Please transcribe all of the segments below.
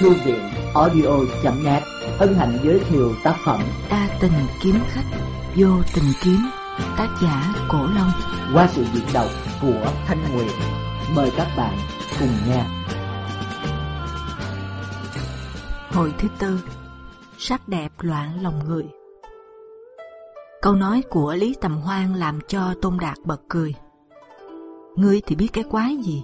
Thư viện audio.net hân hạnh giới thiệu tác phẩm A tình kiếm khách, vô tình kiếm, tác giả Cổ Long. qua sự diễn đọc của Thanh Nguyệt. Mời các bạn cùng nghe. Hồi thứ tư, sắc đẹp loạn lòng người. Câu nói của Lý Tầm Hoan làm cho Tôn Đạt bật cười. Ngươi thì biết cái quái gì?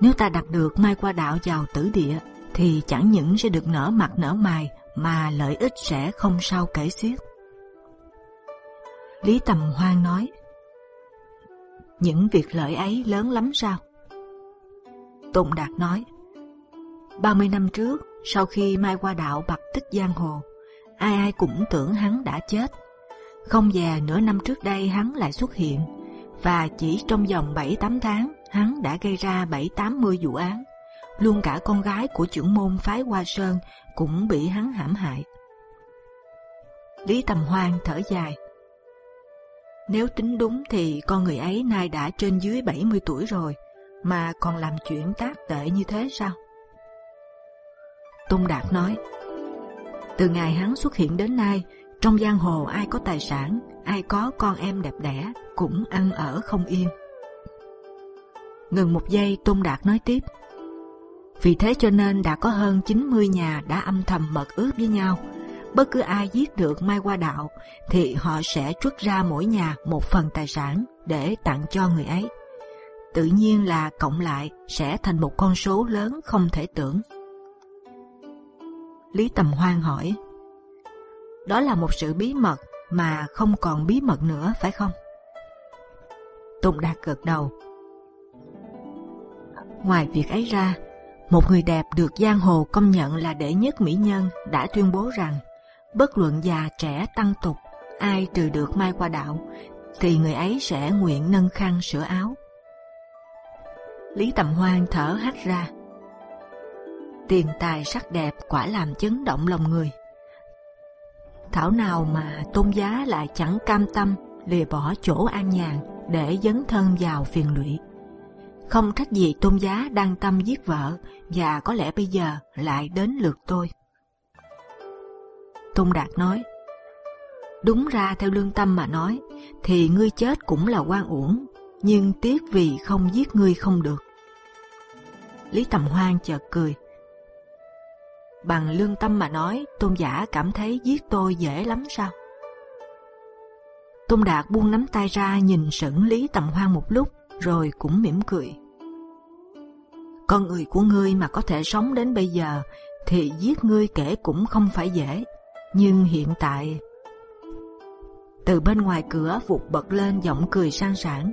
Nếu ta đặt được Mai Qua Đạo vào tử địa, thì chẳng những sẽ được nở mặt nở mày, mà lợi ích sẽ không sao kể xiết. Lý Tầm Hoan nói, những việc lợi ấy lớn lắm sao? Tùng Đạt nói, 30 năm trước, sau khi Mai Qua Đạo bạc tích giang hồ, ai ai cũng tưởng hắn đã chết. Không già nửa năm trước đây hắn lại xuất hiện, và chỉ trong vòng 7-8 tháng, hắn đã gây ra 7-80 vụ án. Luôn cả con gái của trưởng môn phái Hoa Sơn cũng bị hắn hãm hại. Lý Tầm Hoan thở dài. Nếu tính đúng thì con người ấy nay đã trên dưới 70 tuổi rồi, mà còn làm chuyện tác tệ như thế sao? Tôn Đạt nói, từ ngày hắn xuất hiện đến nay, trong giang hồ ai có tài sản, ai có con em đẹp đẽ, cũng ăn ở không yên. Ngừng một giây, Tôn Đạt nói tiếp, vì thế cho nên đã có hơn 90 nhà đã âm thầm mật ước với nhau. Bất cứ ai giết được Mai Qua Đạo thì họ sẽ trút ra mỗi nhà một phần tài sản để tặng cho người ấy. Tự nhiên là cộng lại sẽ thành một con số lớn không thể tưởng. Lý Tầm Hoan hỏi, đó là một sự bí mật mà không còn bí mật nữa phải không? Tùng Đạt gật đầu. Ngoài việc ấy ra, một người đẹp được giang hồ công nhận là đệ nhất mỹ nhân đã tuyên bố rằng bất luận già trẻ tăng tục, ai trừ được mai qua đạo, thì người ấy sẽ nguyện nâng khăn sửa áo. Lý Tầm Hoan thở hắt ra. Tiền tài sắc đẹp quả làm chấn động lòng người. Thảo nào mà tôn giá lại chẳng cam tâm lìa bỏ chỗ an nhàn để dấn thân vào phiền lụy. Không trách gì tôn giá đang tâm giết vợ và có lẽ bây giờ lại đến lượt tôi. Tôn Đạt nói, đúng ra theo lương tâm mà nói, thì ngươi chết cũng là quan uổng, nhưng tiếc vì không giết ngươi không được. Lý Tầm Hoan chợt cười. Bằng lương tâm mà nói, tôn giả cảm thấy giết tôi dễ lắm sao? Tôn Đạt buông nắm tay ra nhìn sững Lý Tầm Hoan một lúc, rồi cũng mỉm cười. Con người của ngươi mà có thể sống đến bây giờ, thì giết ngươi kể cũng không phải dễ. Nhưng hiện tại, từ bên ngoài cửa vụt bật lên giọng cười sang sảng.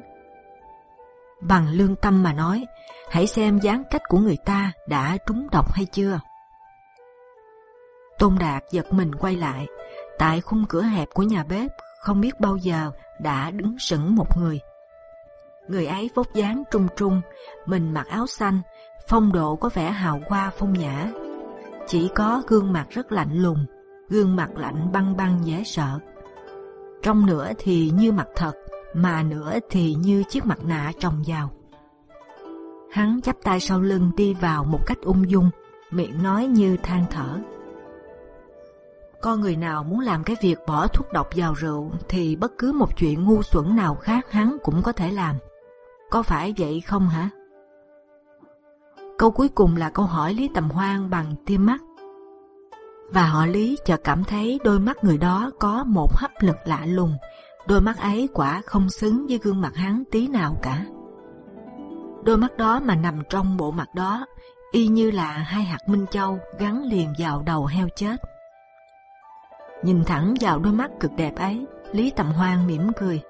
Bằng lương tâm mà nói, hãy xem dáng cách của người ta đã trúng độc hay chưa. Tôn Đạt giật mình quay lại, tại khung cửa hẹp của nhà bếp không biết bao giờ đã đứng sững một người. Người ấy vóc dáng trung trung, mình mặc áo xanh, phong độ có vẻ hào hoa phong nhã. Chỉ có gương mặt rất lạnh lùng, gương mặt lạnh băng băng dễ sợ. Trong nửa thì như mặt thật, mà nửa thì như chiếc mặt nạ trồng vào. Hắn chắp tay sau lưng đi vào một cách ung dung, miệng nói như than thở. Con người nào muốn làm cái việc bỏ thuốc độc vào rượu thì bất cứ một chuyện ngu xuẩn nào khác hắn cũng có thể làm. Có phải vậy không hả? Câu cuối cùng là câu hỏi Lý Tầm Hoan bằng tia mắt. Và họ Lý chợt cảm thấy đôi mắt người đó có một hấp lực lạ lùng. Đôi mắt ấy quả không xứng với gương mặt hắn tí nào cả. Đôi mắt đó mà nằm trong bộ mặt đó, y như là hai hạt minh châu gắn liền vào đầu heo chết. Nhìn thẳng vào đôi mắt cực đẹp ấy, Lý Tầm Hoan mỉm cười.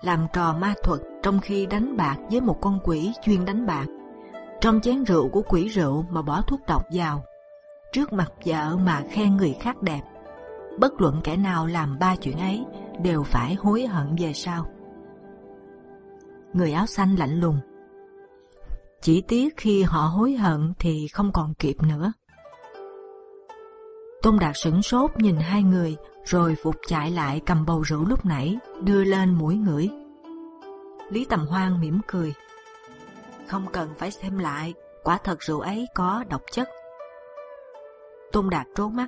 Làm trò ma thuật trong khi đánh bạc với một con quỷ chuyên đánh bạc, trong chén rượu của quỷ rượu mà bỏ thuốc độc vào, trước mặt vợ mà khen người khác đẹp, bất luận kẻ nào làm ba chuyện ấy đều phải hối hận về sau. Người áo xanh lạnh lùng. Chỉ tiếc khi họ hối hận thì không còn kịp nữa. Tôn Đạt sửng sốt nhìn hai người, rồi vụt chạy lại cầm bầu rượu lúc nãy, đưa lên mũi ngửi. Lý Tầm Hoan mỉm cười. Không cần phải xem lại, quả thật rượu ấy có độc chất. Tôn Đạt trố mắt.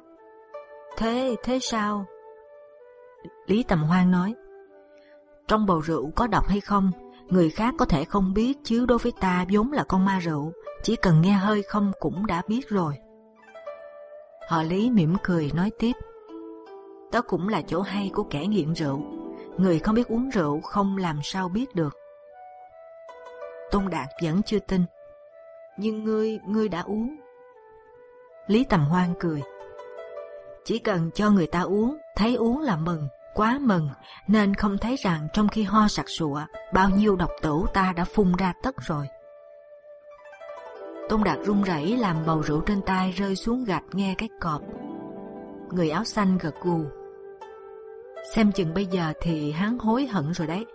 Thế, thế sao? Lý Tầm Hoan nói. Trong bầu rượu có độc hay không, người khác có thể không biết chứ đối với ta vốn là con ma rượu, chỉ cần nghe hơi không cũng đã biết rồi. Họ Lý mỉm cười nói tiếp. Đó cũng là chỗ hay của kẻ nghiện rượu. Người không biết uống rượu không làm sao biết được. Tôn Đạt vẫn chưa tin. Nhưng ngươi, ngươi đã uống. Lý Tầm Hoan cười. Chỉ cần cho người ta uống, thấy uống là mừng, quá mừng, nên không thấy rằng trong khi ho sặc sụa, bao nhiêu độc tử ta đã phun ra tất rồi. Tôn Đạt run rẩy làm bầu rượu trên tay rơi xuống gạch nghe cái cọp. Người áo xanh gật gù. Xem chừng bây giờ thì hắn hối hận rồi đấy,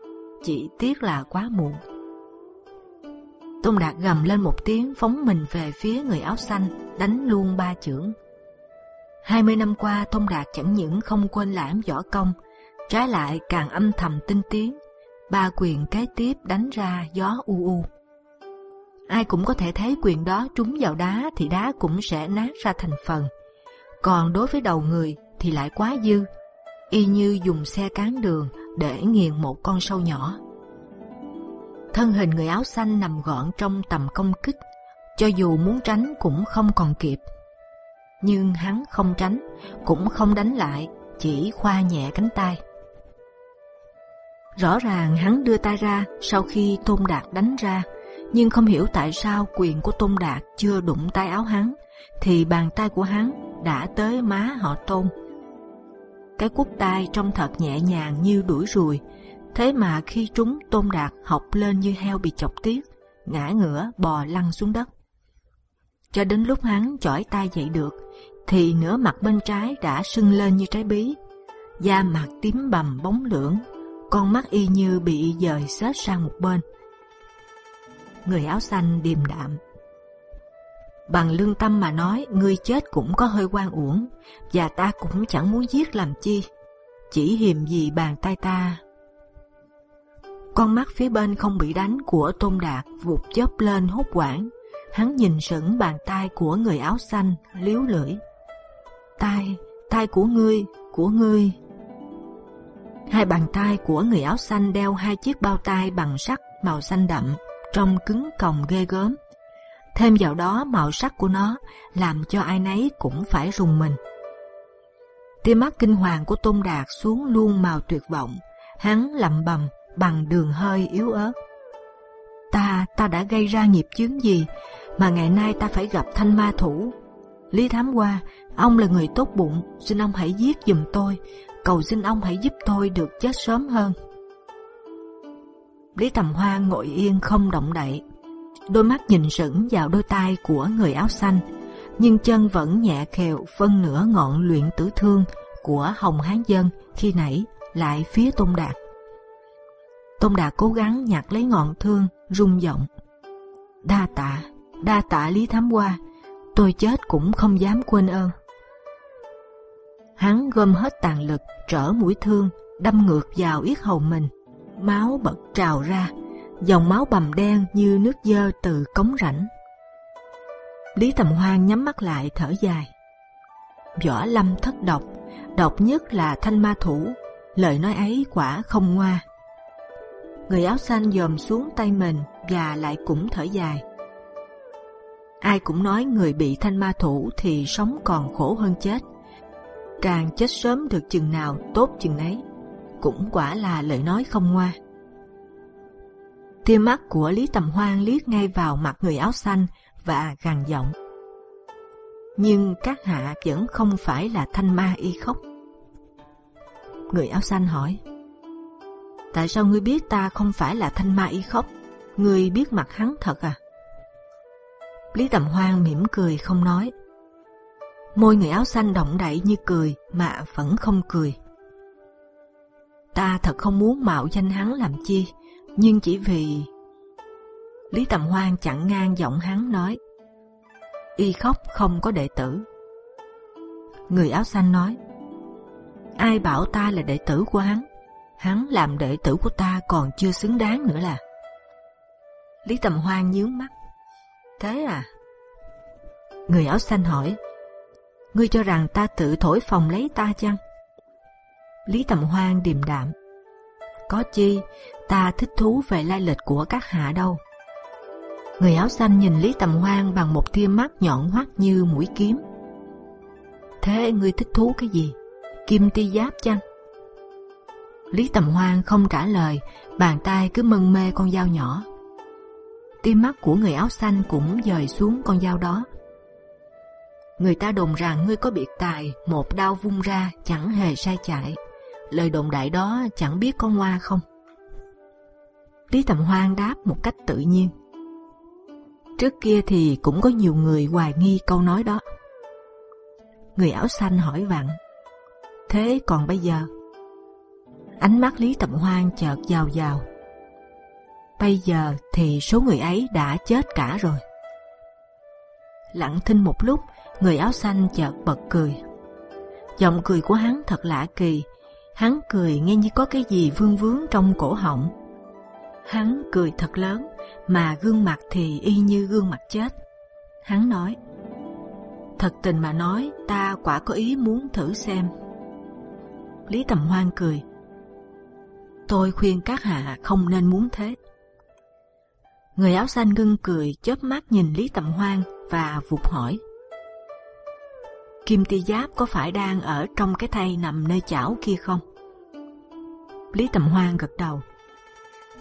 chỉ tiếc là quá muộn. Tôn Đạt gầm lên một tiếng phóng mình về phía người áo xanh, đánh luôn ba chưởng. Hai mươi năm qua, Tôn Đạt chẳng những không quên lãm võ công, trái lại càng âm thầm tinh tiến. Ba quyền kế tiếp đánh ra gió u u. Ai cũng có thể thấy quyền đó trúng vào đá thì đá cũng sẽ nát ra thành phần. Còn đối với đầu người thì lại quá dư, y như dùng xe cán đường để nghiền một con sâu nhỏ. Thân hình người áo xanh nằm gọn trong tầm công kích, cho dù muốn tránh cũng không còn kịp. Nhưng hắn không tránh, cũng không đánh lại, chỉ khoa nhẹ cánh tay. Rõ ràng hắn đưa tay ra sau khi Tôn Đạt đánh ra, nhưng không hiểu tại sao quyền của Tôn Đạt chưa đụng tay áo hắn, thì bàn tay của hắn đã tới má họ Tôn. Cái quốc tay trông thật nhẹ nhàng như đuổi ruồi, thế mà khi trúng Tôn Đạt học lên như heo bị chọc tiết, ngã ngửa bò lăn xuống đất. Cho đến lúc hắn chỏi tay dậy được, thì nửa mặt bên trái đã sưng lên như trái bí, da mặt tím bầm bóng lưỡng, con mắt y như bị dời xết sang một bên người áo xanh điềm đạm. Bằng lương tâm mà nói, ngươi chết cũng có hơi quan uổng, và ta cũng chẳng muốn giết làm chi, chỉ hiềm gì bàn tay ta. Con mắt phía bên không bị đánh của Tôn Đạt vụt chớp lên hốt quảng, hắn nhìn sững bàn tay của người áo xanh, liếu lưỡi. tay, tay của ngươi, của ngươi. Hai bàn tay của người áo xanh đeo hai chiếc bao tay bằng sắt màu xanh đậm, trông cứng còng ghê gớm. Thêm vào đó màu sắc của nó làm cho ai nấy cũng phải rùng mình. Tia mắt kinh hoàng của Tôn Đạt xuống luôn màu tuyệt vọng, hắn lẩm bẩm bằng đường hơi yếu ớt. Ta, ta đã gây ra nghiệp chướng gì mà ngày nay ta phải gặp thanh ma thủ? Lý Thám Hoa, ông là người tốt bụng, xin ông hãy giết giùm tôi, cầu xin ông hãy giúp tôi được chết sớm hơn. Lý Tầm Hoa ngồi yên không động đậy, đôi mắt nhìn sững vào đôi tay của người áo xanh, nhưng chân vẫn nhẹ khều phân nửa ngọn luyện tử thương của Hồng Hán Dân khi nãy lại phía Tôn Đạt. Tôn Đạt cố gắng nhặt lấy ngọn thương, rung giọng. Đa tạ, đa tạ Lý Thám Hoa, tôi chết cũng không dám quên ơn. Hắn gom hết tàn lực, trở mũi thương, đâm ngược vào yết hầu mình máu bật trào ra, dòng máu bầm đen như nước dơ từ cống rãnh. Lý Tầm Hoan nhắm mắt lại thở dài. Võ lâm thất độc, độc nhất là thanh ma thủ, lời nói ấy quả không ngoa. Người áo xanh dòm xuống tay mình và lại cũng thở dài. Ai cũng nói người bị thanh ma thủ thì sống còn khổ hơn chết. Càng chết sớm được chừng nào tốt chừng ấy cũng quả là lời nói không ngoa. Tia mắt của Lý Tầm Hoan liếc ngay vào mặt người áo xanh và gằn giọng. Nhưng các hạ vẫn không phải là thanh ma y khóc. Người áo xanh hỏi. Tại sao ngươi biết ta không phải là thanh ma y khóc? Ngươi biết mặt hắn thật à? Lý Tầm Hoan mỉm cười không nói. Môi người áo xanh động đậy như cười mà vẫn không cười. Ta thật không muốn mạo danh hắn làm chi, nhưng chỉ vì... Lý Tầm Hoan chặn ngang giọng hắn nói, y khóc không có đệ tử. Người áo xanh nói, ai bảo ta là đệ tử của hắn, hắn làm đệ tử của ta còn chưa xứng đáng nữa là. Lý Tầm Hoan nhíu mắt, thế à, Người áo xanh hỏi, ngươi cho rằng ta tự thổi phòng lấy ta chăng? Lý Tầm Hoan điềm đạm, có chi, ta thích thú về lai lịch của các hạ đâu. Người áo xanh nhìn Lý Tầm Hoan bằng một tia mắt nhọn hoắt như mũi kiếm. Thế ngươi thích thú cái gì? Kim ti giáp chăng? Lý Tầm Hoan không trả lời, bàn tay cứ mân mê con dao nhỏ. Tia mắt của người áo xanh cũng dời xuống con dao đó. Người ta đồn rằng ngươi có biệt tài, một đao vung ra chẳng hề sai chạy. Lời đồn đại đó chẳng biết có ngoa không? Lý Tầm Hoan đáp một cách tự nhiên. Trước kia thì cũng có nhiều người hoài nghi câu nói đó. Người áo xanh hỏi vặn. Thế còn bây giờ? Ánh mắt Lý Tầm Hoan chợt giàu giàu. Bây giờ thì số người ấy đã chết cả rồi. Lặng thinh một lúc, người áo xanh chợt bật cười. Giọng cười của hắn thật lạ kỳ. Hắn cười nghe như có cái gì vương vướng trong cổ họng. Hắn cười thật lớn, mà gương mặt thì y như gương mặt chết. Hắn nói: Thật tình mà nói, ta quả có ý muốn thử xem. Lý Tầm Hoan cười. Tôi khuyên các hạ không nên muốn thế. Người áo xanh ngưng cười, chớp mắt nhìn Lý Tầm Hoan và vụt hỏi: Kim Ti Giáp có phải đang ở trong cái thây nằm nơi chảo kia không? Lý Tầm Hoan gật đầu.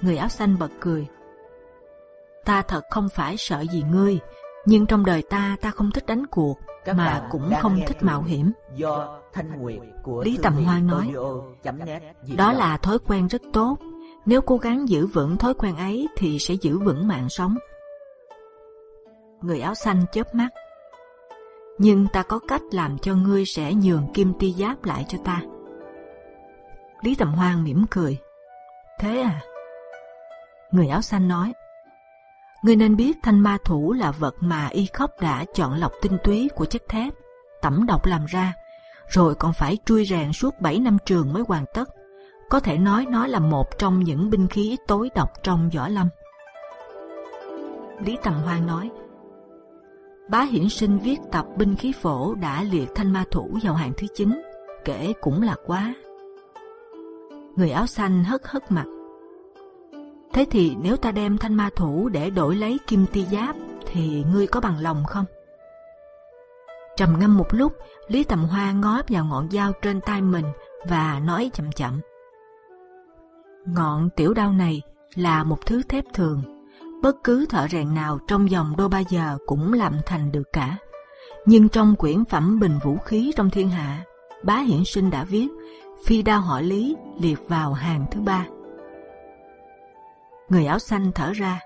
Người áo xanh bật cười. Ta thật không phải sợ gì ngươi, nhưng trong đời ta ta không thích đánh cuộc, Các mà cũng không thích mạo hiểm. Do Thanh Nguyệt của Lý Tầm Hoan nói, đó là thói quen rất tốt. Nếu cố gắng giữ vững thói quen ấy thì sẽ giữ vững mạng sống. Người áo xanh chớp mắt. Nhưng ta có cách làm cho ngươi sẽ nhường kim ti giáp lại cho ta. Lý Tầm Hoan mỉm cười. Thế à? Người áo xanh nói. Ngươi nên biết thanh ma thủ là vật mà y khóc đã chọn lọc tinh túy của chất thép, tẩm độc làm ra, rồi còn phải trui rèn suốt 7 năm trường mới hoàn tất. Có thể nói nó là một trong những binh khí tối độc trong võ lâm. Lý Tầm Hoan nói, Bá Hiển Sinh viết tập binh khí phổ đã liệt thanh ma thủ vào hàng thứ 9, kể cũng là quá. Người áo xanh hất hất mặt, Thế thì nếu ta đem thanh ma thủ để đổi lấy kim ti giáp, thì ngươi có bằng lòng không? Trầm ngâm một lúc, Lý Tầm Hoa ngó vào ngọn dao trên tay mình và nói chậm chậm. Ngọn tiểu đao này là một thứ thép thường, bất cứ thợ rèn nào trong vòng đôi ba giờ cũng làm thành được cả. Nhưng trong quyển phẩm bình vũ khí trong thiên hạ, bá hiển sinh đã viết phi đao họ Lý liệt vào hàng thứ ba. Người áo xanh thở ra.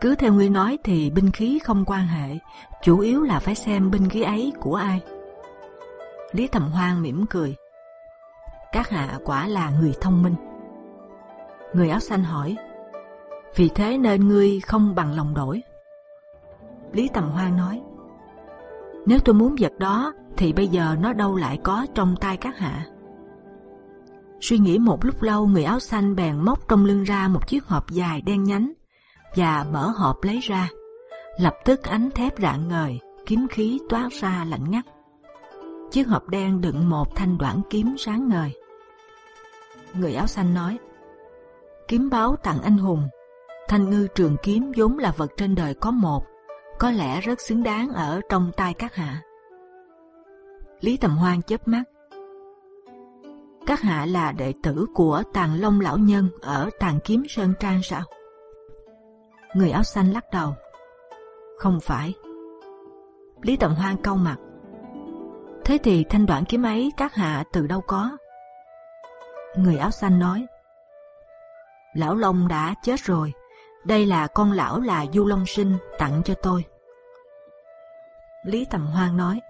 Cứ theo ngươi nói thì binh khí không quan hệ, chủ yếu là phải xem binh khí ấy của ai. Lý Thầm Hoan mỉm cười. Các hạ quả là người thông minh. Người áo xanh hỏi, vì thế nên ngươi không bằng lòng đổi. Lý Tầm Hoan nói, nếu tôi muốn vật đó thì bây giờ nó đâu lại có trong tay các hạ. Suy nghĩ một lúc lâu, người áo xanh bèn móc trong lưng ra một chiếc hộp dài đen nhánh và mở hộp lấy ra. Lập tức ánh thép rạng ngời, kiếm khí toát ra lạnh ngắt. Chiếc hộp đen đựng một thanh đoạn kiếm sáng ngời. Người áo xanh nói: Kiếm báo tặng anh hùng. Thanh ngư trường kiếm vốn là vật trên đời có một, có lẽ rất xứng đáng ở trong tay các hạ. Lý Tầm Hoan chớp mắt, các hạ là đệ tử của Tàng Long lão nhân ở Tàng Kiếm Sơn Trang sao? Người áo xanh lắc đầu. Không phải. Lý Tầm Hoan cau mặt. Thế thì thanh đoạn kiếm ấy các hạ từ đâu có? Người áo xanh nói. Lão Long đã chết rồi. Đây là con lão là Du Long Sinh tặng cho tôi. Lý Tầm Hoan nói.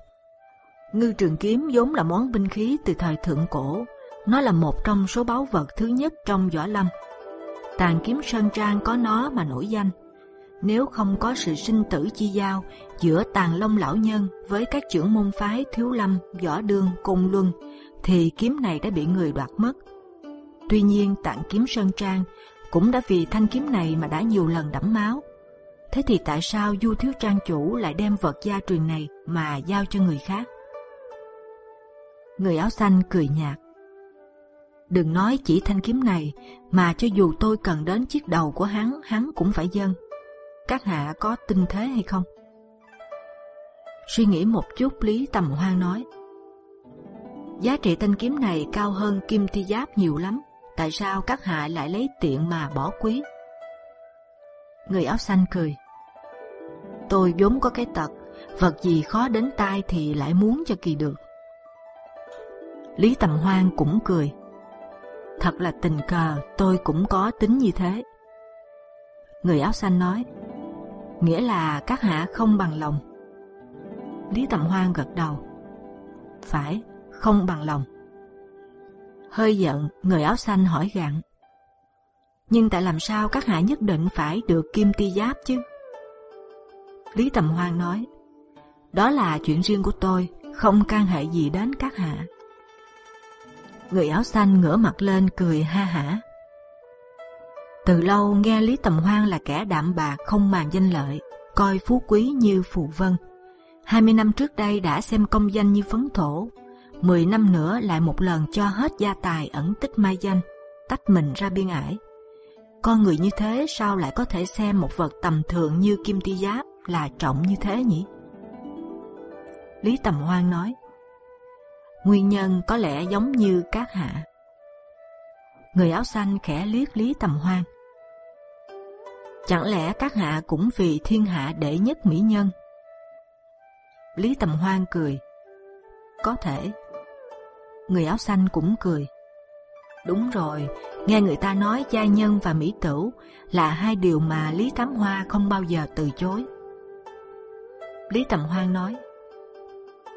Ngư trường kiếm vốn là món binh khí từ thời thượng cổ, nó là một trong số báu vật thứ nhất trong võ lâm. Tàn kiếm sơn trang có nó mà nổi danh. Nếu không có sự sinh tử chi giao giữa tàn long lão nhân với các trưởng môn phái thiếu lâm, võ đương, cung luân, thì kiếm này đã bị người đoạt mất. Tuy nhiên tạng kiếm sơn trang cũng đã vì thanh kiếm này mà đã nhiều lần đẫm máu. Thế thì tại sao Du thiếu trang chủ lại đem vật gia truyền này mà giao cho người khác? Người áo xanh cười nhạt. Đừng nói chỉ thanh kiếm này, mà cho dù tôi cần đến chiếc đầu của hắn, hắn cũng phải dâng. Các hạ có tin thế hay không? Suy nghĩ một chút, Lý Tầm hoang nói. Giá trị thanh kiếm này cao hơn kim thi giáp nhiều lắm. Tại sao các hạ lại lấy tiện mà bỏ quý? Người áo xanh cười. Tôi vốn có cái tật, vật gì khó đến tai thì lại muốn cho kỳ được. Lý Tầm Hoan cũng cười. Thật là tình cờ, tôi cũng có tính như thế. Người áo xanh nói, nghĩa là các hạ không bằng lòng. Lý Tầm Hoan gật đầu. Phải, không bằng lòng. Hơi giận, người áo xanh hỏi gặng. Nhưng tại làm sao các hạ nhất định phải được kim ti giáp chứ? Lý Tầm Hoan nói, đó là chuyện riêng của tôi, không can hệ gì đến các hạ. Người áo xanh ngửa mặt lên cười ha hả. Từ lâu nghe Lý Tầm Hoan là kẻ đạm bạc không màng danh lợi, coi phú quý như phù vân. 20 năm trước đây đã xem công danh như phấn thổ, 10 năm nữa lại một lần cho hết gia tài ẩn tích mai danh, tách mình ra biên ải. Con người như thế sao lại có thể xem một vật tầm thường như kim ti giáp là trọng như thế nhỉ? Lý Tầm Hoan nói, Nguyên nhân có lẽ giống như các hạ. Người áo xanh khẽ liếc Lý Tầm Hoan. Chẳng lẽ các hạ cũng vì thiên hạ đệ nhất mỹ nhân? Lý Tầm Hoan cười. Có thể. Người áo xanh cũng cười. Đúng rồi, nghe người ta nói gia nhân và mỹ tử là hai điều mà Lý Tám Hoa không bao giờ từ chối. Lý Tầm Hoan nói,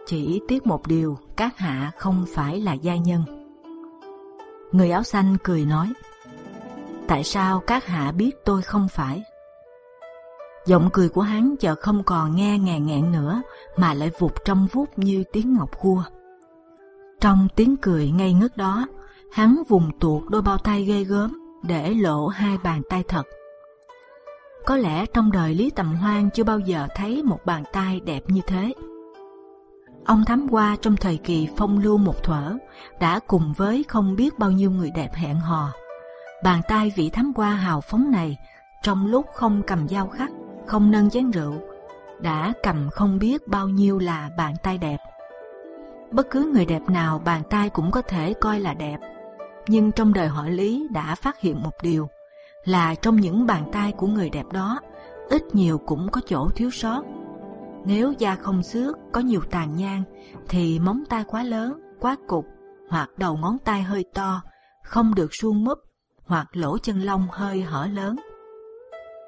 chỉ tiếc một điều, các hạ không phải là gia nhân. Người áo xanh cười nói, tại sao các hạ biết tôi không phải? Giọng cười của hắn giờ không còn nghe ngàn ngẹn nữa, mà lại vụt trong vút như tiếng ngọc khua. Trong tiếng cười ngây ngất đó, hắn vùng tuột đôi bao tay ghê gớm để lộ hai bàn tay thật. Có lẽ trong đời Lý Tầm Hoan chưa bao giờ thấy một bàn tay đẹp như thế. Ông thám qua trong thời kỳ phong lưu một thuở, đã cùng với không biết bao nhiêu người đẹp hẹn hò. Bàn tay vị thám qua hào phóng này, trong lúc không cầm dao khắc, không nâng chén rượu, đã cầm không biết bao nhiêu là bàn tay đẹp. Bất cứ người đẹp nào bàn tay cũng có thể coi là đẹp, nhưng trong đời họ Lý đã phát hiện một điều là trong những bàn tay của người đẹp đó, ít nhiều cũng có chỗ thiếu sót nếu da không xước, có nhiều tàn nhang, thì móng tay quá lớn, quá cục, hoặc đầu ngón tay hơi to, không được suông múp, hoặc lỗ chân lông hơi hở lớn.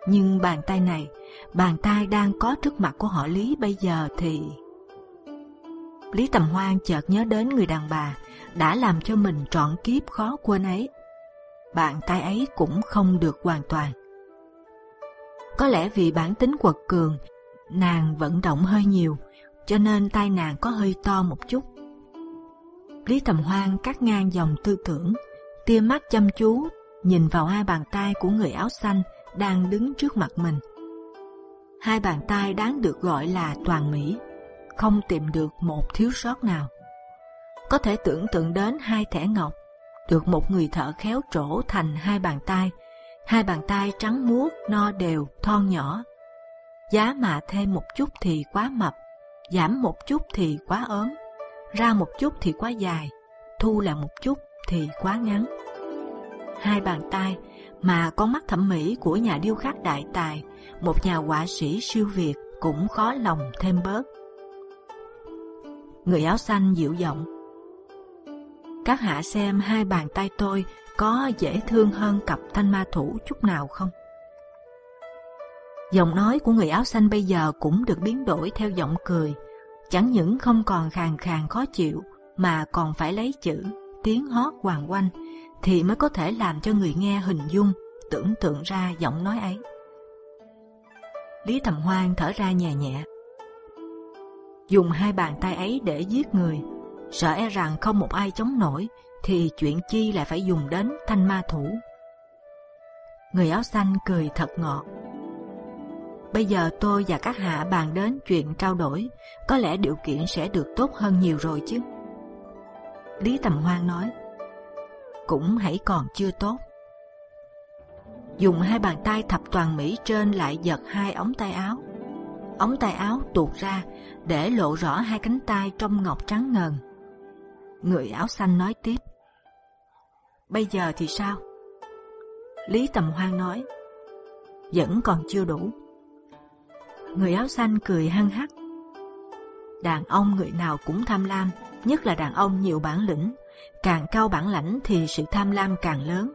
Nhưng bàn tay này, bàn tay đang có trước mặt của họ Lý bây giờ thì... Lý Tầm Hoan chợt nhớ đến người đàn bà đã làm cho mình trọn kiếp khó quên ấy. Bàn tay ấy cũng không được hoàn toàn. Có lẽ vì bản tính quật cường Nàng vận động hơi nhiều, cho nên tay nàng có hơi to một chút. Lý Tầm Hoan cắt ngang dòng tư tưởng, tia mắt chăm chú nhìn vào hai bàn tay của người áo xanh đang đứng trước mặt mình. Hai bàn tay đáng được gọi là toàn mỹ, không tìm được một thiếu sót nào. Có thể tưởng tượng đến hai thẻ ngọc được một người thợ khéo trổ thành hai bàn tay, hai bàn tay trắng muốt, no đều, thon nhỏ, giá mà thêm một chút thì quá mập, giảm một chút thì quá ốm, ra một chút thì quá dài, thu là một chút thì quá ngắn. Hai bàn tay mà con mắt thẩm mỹ của nhà điêu khắc đại tài, một nhà họa sĩ siêu việt cũng khó lòng thêm bớt. Người áo xanh dịu giọng. Các hạ xem hai bàn tay tôi có dễ thương hơn cặp thanh ma thủ chút nào không? Giọng nói của người áo xanh bây giờ cũng được biến đổi theo giọng cười, chẳng những không còn khàn khàn khó chịu mà còn phải lấy chữ tiếng hót hoàng quanh thì mới có thể làm cho người nghe hình dung tưởng tượng ra giọng nói ấy. Lý Tầm Hoan thở ra nhẹ nhẹ, dùng hai bàn tay ấy để giết người, sợ e rằng không một ai chống nổi, thì chuyện chi lại phải dùng đến thanh ma thủ. Người áo xanh cười thật ngọt, Bây giờ tôi và các hạ bàn đến chuyện trao đổi, có lẽ điều kiện sẽ được tốt hơn nhiều rồi chứ. Lý Tầm Hoan nói, cũng hãy còn chưa tốt. Dùng hai bàn tay thập toàn mỹ trên lại giật hai ống tay áo. Ống tay áo tuột ra để lộ rõ hai cánh tay trong ngọc trắng ngần. Người áo xanh nói tiếp, bây giờ thì sao? Lý Tầm Hoan nói, vẫn còn chưa đủ. Người áo xanh cười hăng hắc. Đàn ông người nào cũng tham lam, nhất là đàn ông nhiều bản lĩnh. Càng cao bản lãnh thì sự tham lam càng lớn.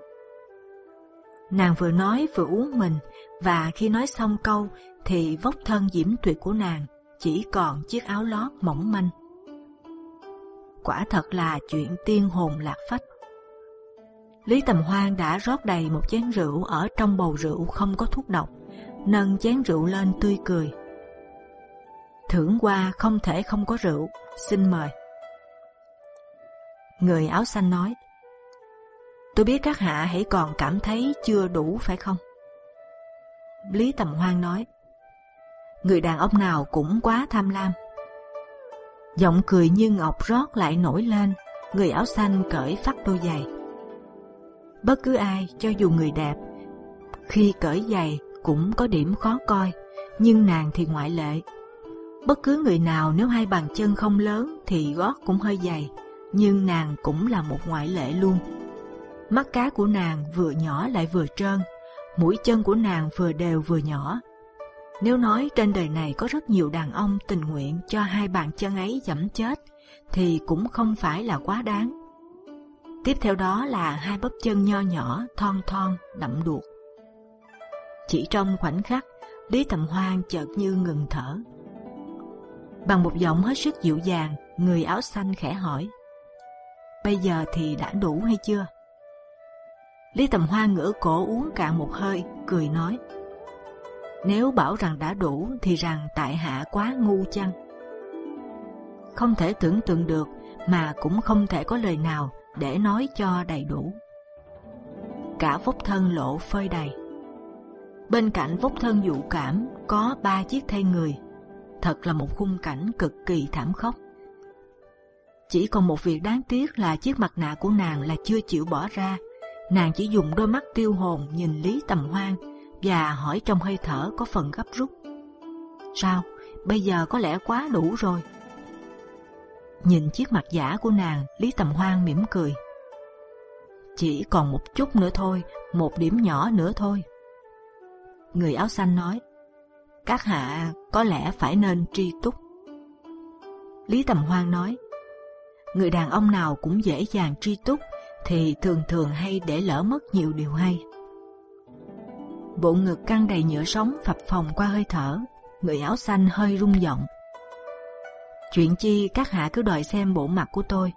Nàng vừa nói vừa uống mình, và khi nói xong câu thì vóc thân diễm tuyệt của nàng chỉ còn chiếc áo lót mỏng manh. Quả thật là chuyện tiên hồn lạc phách. Lý Tầm Hoan đã rót đầy một chén rượu ở trong bầu rượu không có thuốc độc, nâng chén rượu lên tươi cười. Thưởng qua không thể không có rượu, xin mời. Người áo xanh nói, tôi biết các hạ hãy còn cảm thấy chưa đủ phải không? Lý Tầm Hoan nói, người đàn ông nào cũng quá tham lam. Giọng cười như ngọc rót lại nổi lên, người áo xanh cởi phát đôi giày. Bất cứ ai, cho dù người đẹp, khi cởi giày cũng có điểm khó coi, nhưng nàng thì ngoại lệ. Bất cứ người nào nếu hai bàn chân không lớn thì gót cũng hơi dày, nhưng nàng cũng là một ngoại lệ luôn. Mắt cá của nàng vừa nhỏ lại vừa trơn, mũi chân của nàng vừa đều vừa nhỏ. Nếu nói trên đời này có rất nhiều đàn ông tình nguyện cho hai bàn chân ấy dẫm chết, thì cũng không phải là quá đáng. Tiếp theo đó là hai bắp chân nho nhỏ, thon thon, đậm đuột. Chỉ trong khoảnh khắc, Lý Tầm Hoan chợt như ngừng thở. Bằng một giọng hết sức dịu dàng, người áo xanh khẽ hỏi: Bây giờ thì đã đủ hay chưa? Lý Tầm Hoa ngửa cổ uống cạn một hơi, cười nói: Nếu bảo rằng đã đủ thì rằng tại hạ quá ngu chăng? Không thể tưởng tượng được, mà cũng không thể có lời nào để nói cho đầy đủ. Cả vóc thân lộ phơi đầy. Bên cạnh vóc thân dụ cảm có ba chiếc thây người. Thật là một khung cảnh cực kỳ thảm khốc. Chỉ còn một việc đáng tiếc là chiếc mặt nạ của nàng là chưa chịu bỏ ra. Nàng chỉ dùng đôi mắt tiêu hồn nhìn Lý Tầm Hoan và hỏi trong hơi thở có phần gấp rút. Sao? Bây giờ có lẽ quá đủ rồi. Nhìn chiếc mặt giả của nàng, Lý Tầm Hoan mỉm cười. Chỉ còn một chút nữa thôi, một điểm nhỏ nữa thôi. Người áo xanh nói, các hạ có lẽ phải nên tri túc. Lý Tầm Hoan nói, người đàn ông nào cũng dễ dàng tri túc thì thường thường hay để lỡ mất nhiều điều hay. Bộ ngực căng đầy nhựa sống phập phồng qua hơi thở, người áo xanh hơi rung giọng. Chuyện chi các hạ cứ đòi xem bộ mặt của tôi,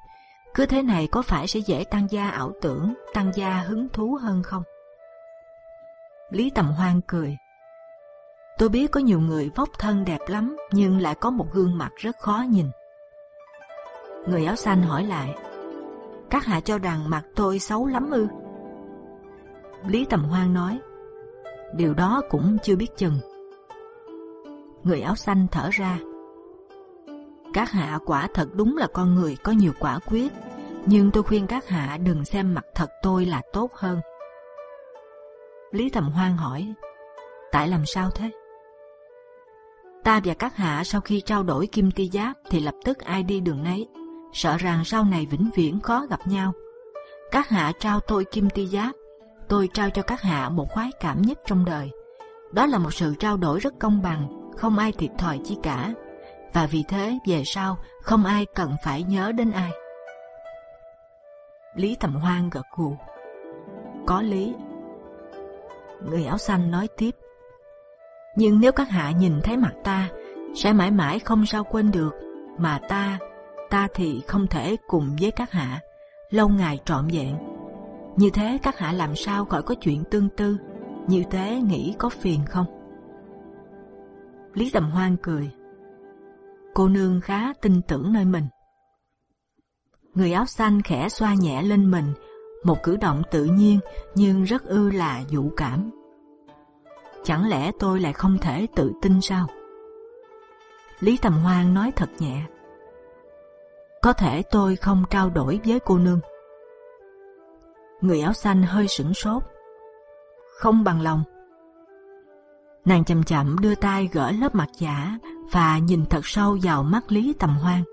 cứ thế này có phải sẽ dễ tăng gia ảo tưởng, tăng gia hứng thú hơn không? Lý Tầm Hoan cười. Tôi biết có nhiều người vóc thân đẹp lắm nhưng lại có một gương mặt rất khó nhìn. Người áo xanh hỏi lại, các hạ cho rằng mặt tôi xấu lắm ư? Lý Tầm Hoan nói, điều đó cũng chưa biết chừng. Người áo xanh thở ra, các hạ quả thật đúng là con người có nhiều quả quyết, nhưng tôi khuyên các hạ đừng xem mặt thật tôi là tốt hơn. Lý Tầm Hoan hỏi, tại làm sao thế? Ta và các hạ sau khi trao đổi kim ti giáp thì lập tức ai đi đường nấy, sợ rằng sau này vĩnh viễn khó gặp nhau. Các hạ trao tôi kim ti giáp, tôi trao cho các hạ một khoái cảm nhất trong đời. Đó là một sự trao đổi rất công bằng, không ai thiệt thòi chi cả và vì thế về sau không ai cần phải nhớ đến ai. Lý Tầm Hoan gật gù. Có lý. Người áo xanh nói tiếp. Nhưng nếu các hạ nhìn thấy mặt ta, sẽ mãi mãi không sao quên được, mà ta, ta thì không thể cùng với các hạ, lâu ngày trọn vẹn. Như thế các hạ làm sao khỏi có chuyện tương tư, như thế nghĩ có phiền không? Lý Tầm Hoan cười cô nương khá tin tưởng nơi mình. Người áo xanh khẽ xoa nhẹ lên mình, một cử động tự nhiên nhưng rất ư là dụ cảm. chẳng lẽ tôi lại không thể tự tin sao? Lý Tầm Hoan nói thật nhẹ. Có thể tôi không trao đổi với cô nương. Người áo xanh hơi sửng sốt. Không bằng lòng. Nàng chậm chậm đưa tay gỡ lớp mặt giả và nhìn thật sâu vào mắt Lý Tầm Hoan.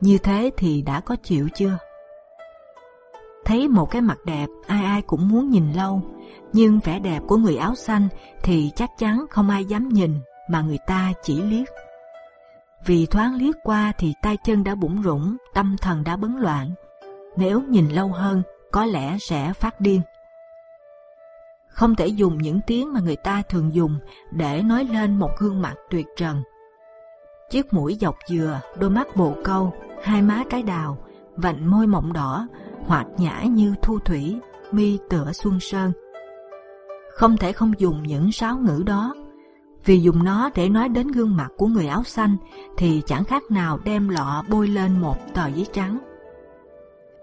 Như thế thì đã có chịu chưa? Thấy một cái mặt đẹp, ai ai cũng muốn nhìn lâu, nhưng vẻ đẹp của người áo xanh thì chắc chắn không ai dám nhìn mà người ta chỉ liếc. Vì thoáng liếc qua thì tay chân đã bủng rủng, tâm thần đã bấn loạn. Nếu nhìn lâu hơn, có lẽ sẽ phát điên. Không thể dùng những tiếng mà người ta thường dùng để nói lên một gương mặt tuyệt trần. Chiếc mũi dọc dừa, đôi mắt bồ câu, hai má trái đào, vành môi mọng đỏ, hoạt nhã như thu thủy, mi tựa xuân sơn. Không thể không dùng những sáo ngữ đó, vì dùng nó để nói đến gương mặt của người áo xanh thì chẳng khác nào đem lọ bôi lên một tờ giấy trắng.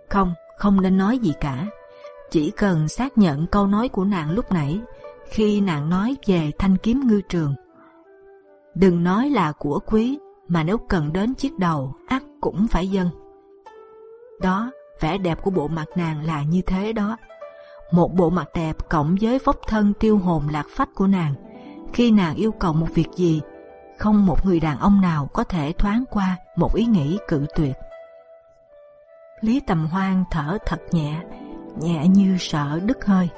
Không, không nên nói gì cả. Chỉ cần xác nhận câu nói của nàng lúc nãy khi nàng nói về thanh kiếm ngư trường. Đừng nói là của quý, mà nếu cần đến chiếc đầu, ắt cũng phải dâng. Đó, vẻ đẹp của bộ mặt nàng là như thế đó. Một bộ mặt đẹp cộng với vóc thân tiêu hồn lạc phách của nàng, khi nàng yêu cầu một việc gì, không một người đàn ông nào có thể thoáng qua một ý nghĩ cự tuyệt. Lý Tầm Hoan thở thật nhẹ, nhẹ như sợ đứt hơi.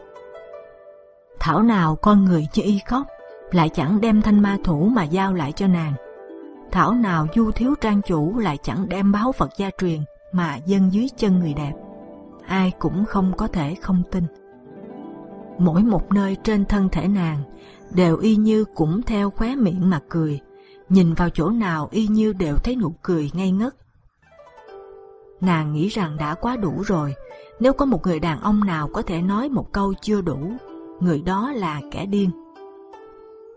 Thảo nào con người như y khóc, lại chẳng đem thanh ma thủ mà giao lại cho nàng. Thảo nào du thiếu trang chủ lại chẳng đem báo Phật gia truyền mà dâng dưới chân người đẹp. Ai cũng không có thể không tin. Mỗi một nơi trên thân thể nàng đều y như cũng theo khóe miệng mà cười, nhìn vào chỗ nào y như đều thấy nụ cười ngây ngất. Nàng nghĩ rằng đã quá đủ rồi, nếu có một người đàn ông nào có thể nói một câu chưa đủ, người đó là kẻ điên.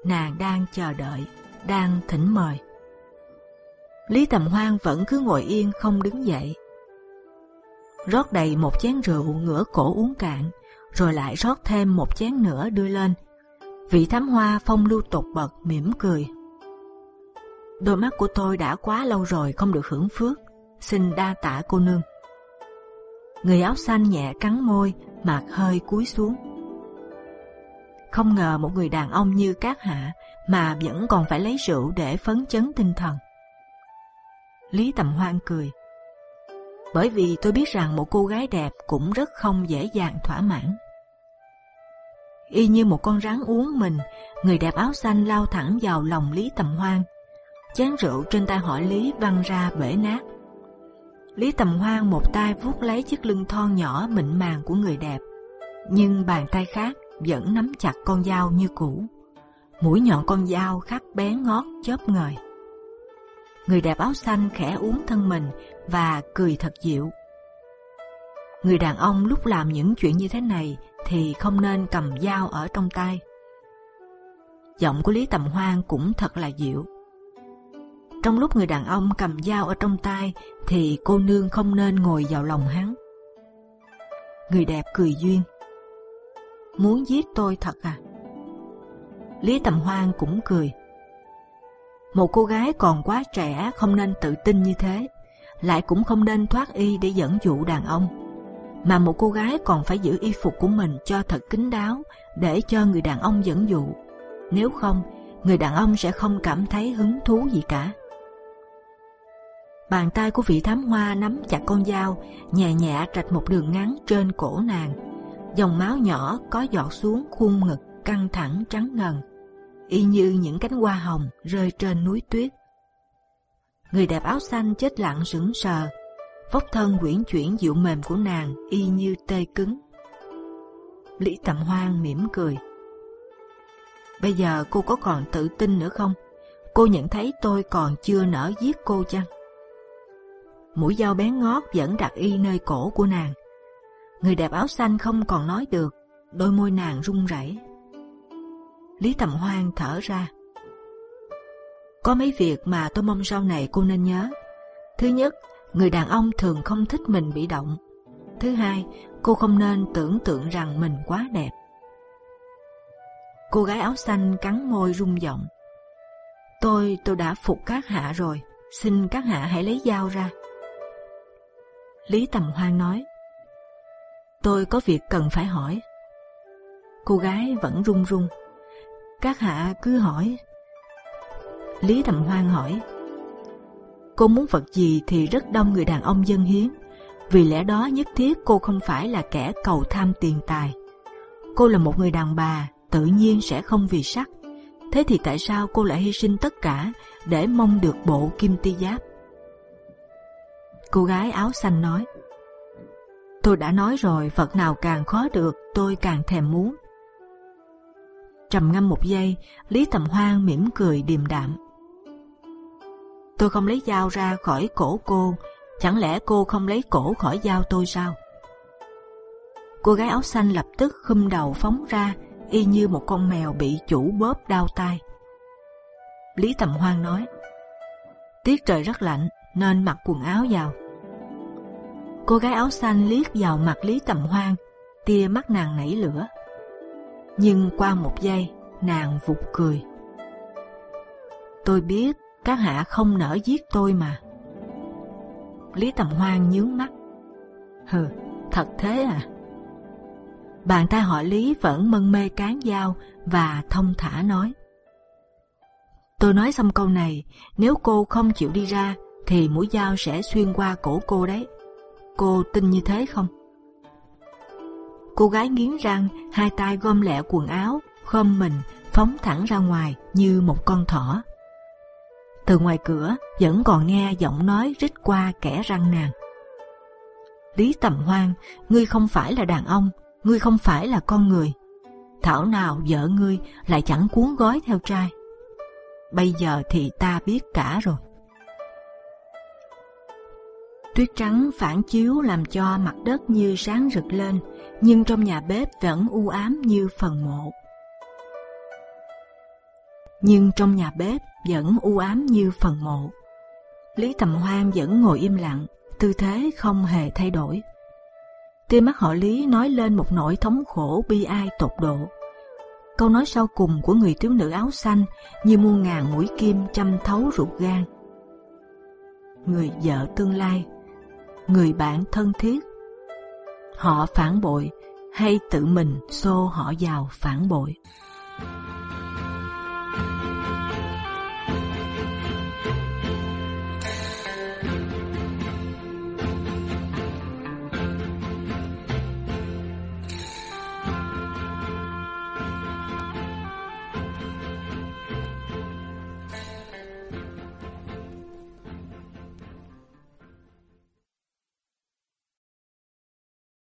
Nàng đang chờ đợi, đang thỉnh mời. Lý Tầm Hoan vẫn cứ ngồi yên không đứng dậy. Rót đầy một chén rượu ngửa cổ uống cạn, rồi lại rót thêm một chén nữa đưa lên. Vị thám hoa phong lưu tột bật mỉm cười. Đôi mắt của tôi đã quá lâu rồi không được hưởng phước, xin đa tạ cô nương. Người áo xanh nhẹ cắn môi, mặt hơi cúi xuống. Không ngờ một người đàn ông như các hạ mà vẫn còn phải lấy rượu để phấn chấn tinh thần. Lý Tầm Hoan cười. Bởi vì tôi biết rằng một cô gái đẹp cũng rất không dễ dàng thỏa mãn. Y như một con rắn uống mình, người đẹp áo xanh lao thẳng vào lòng Lý Tầm Hoan. Chén rượu trên tay họ Lý văng ra bể nát. Lý Tầm Hoan một tay vuốt lấy chiếc lưng thon nhỏ mịn màng của người đẹp, nhưng bàn tay khác vẫn nắm chặt con dao như cũ. Mũi nhọn con dao khắc bén ngót chớp ngời. Người đẹp áo xanh khẽ uống thân mình và cười thật dịu. Người đàn ông lúc làm những chuyện như thế này thì không nên cầm dao ở trong tay. Giọng của Lý Tầm Hoan cũng thật là dịu. Trong lúc người đàn ông cầm dao ở trong tay thì cô nương không nên ngồi vào lòng hắn. Người đẹp cười duyên. Muốn giết tôi thật à? Lý Tầm Hoan cũng cười. Một cô gái còn quá trẻ không nên tự tin như thế, lại cũng không nên thoát y để dẫn dụ đàn ông. Mà một cô gái còn phải giữ y phục của mình cho thật kín đáo để cho người đàn ông dẫn dụ. Nếu không, người đàn ông sẽ không cảm thấy hứng thú gì cả. Bàn tay của vị thám hoa nắm chặt con dao, nhẹ nhẹ rạch một đường ngắn trên cổ nàng. Dòng máu nhỏ có giọt xuống khuôn ngực căng thẳng trắng ngần y như những cánh hoa hồng rơi trên núi tuyết. Người đẹp áo xanh chết lặng sững sờ, vóc thân quyển chuyển dịu mềm của nàng y như tê cứng. Lý Tầm Hoan mỉm cười. Bây giờ cô có còn tự tin nữa không? Cô nhận thấy tôi còn chưa nỡ giết cô chăng? Mũi dao bén ngót vẫn đặt y nơi cổ của nàng. Người đẹp áo xanh không còn nói được, đôi môi nàng run rẩy. Lý Tầm Hoan thở ra. Có mấy việc mà tôi mong sau này cô nên nhớ. Thứ nhất, người đàn ông thường không thích mình bị động. Thứ hai, cô không nên tưởng tượng rằng mình quá đẹp. Cô gái áo xanh cắn môi rung giọng. Tôi, tôi đã phục các hạ rồi, xin các hạ hãy lấy dao ra. Lý Tầm Hoan nói, tôi có việc cần phải hỏi. Cô gái vẫn run run. Các hạ cứ hỏi. Lý Thầm Hoan hỏi, cô muốn vật gì thì rất đông người đàn ông dân hiến, vì lẽ đó nhất thiết cô không phải là kẻ cầu tham tiền tài. Cô là một người đàn bà, tự nhiên sẽ không vì sắc. Thế thì tại sao cô lại hy sinh tất cả để mong được bộ kim ti giáp? Cô gái áo xanh nói, Tôi đã nói rồi, Phật nào càng khó được, tôi càng thèm muốn. Trầm ngâm một giây, Lý Tầm Hoan mỉm cười điềm đạm. Tôi không lấy dao ra khỏi cổ cô, chẳng lẽ cô không lấy cổ khỏi dao tôi sao? Cô gái áo xanh lập tức khum đầu phóng ra, y như một con mèo bị chủ bóp đau tai. Lý Tầm Hoan nói, tiết trời rất lạnh nên mặc quần áo vào. Cô gái áo xanh liếc vào mặt Lý Tầm Hoan, tia mắt nàng nảy lửa. Nhưng qua một giây, nàng vụt cười. Tôi biết các hạ không nỡ giết tôi mà. Lý Tầm Hoan nhướng mắt. Hừ, thật thế à? Bàn tay họ Lý vẫn mân mê cán dao và thông thả nói. Tôi nói xong câu này, nếu cô không chịu đi ra, thì mũi dao sẽ xuyên qua cổ cô đấy. Cô tin như thế không? Cô gái nghiến răng, hai tay gom lẹ quần áo, khom mình, phóng thẳng ra ngoài như một con thỏ. Từ ngoài cửa vẫn còn nghe giọng nói rít qua kẻ răng nàng. Lý Tầm Hoan, ngươi không phải là đàn ông, ngươi không phải là con người. Thảo nào vợ ngươi lại chẳng cuốn gói theo trai. Bây giờ thì ta biết cả rồi. Tuyết trắng phản chiếu làm cho mặt đất như sáng rực lên, nhưng trong nhà bếp vẫn u ám như phần mộ. Nhưng trong nhà bếp vẫn u ám như phần mộ. Lý Tầm Hoan vẫn ngồi im lặng, tư thế không hề thay đổi. Tia mắt họ Lý nói lên một nỗi thống khổ bi ai tột độ. Câu nói sau cùng của người thiếu nữ áo xanh như muôn ngàn mũi kim chăm thấu ruột gan. Người vợ tương lai, người bạn thân thiết. Họ phản bội hay tự mình xô họ vào phản bội.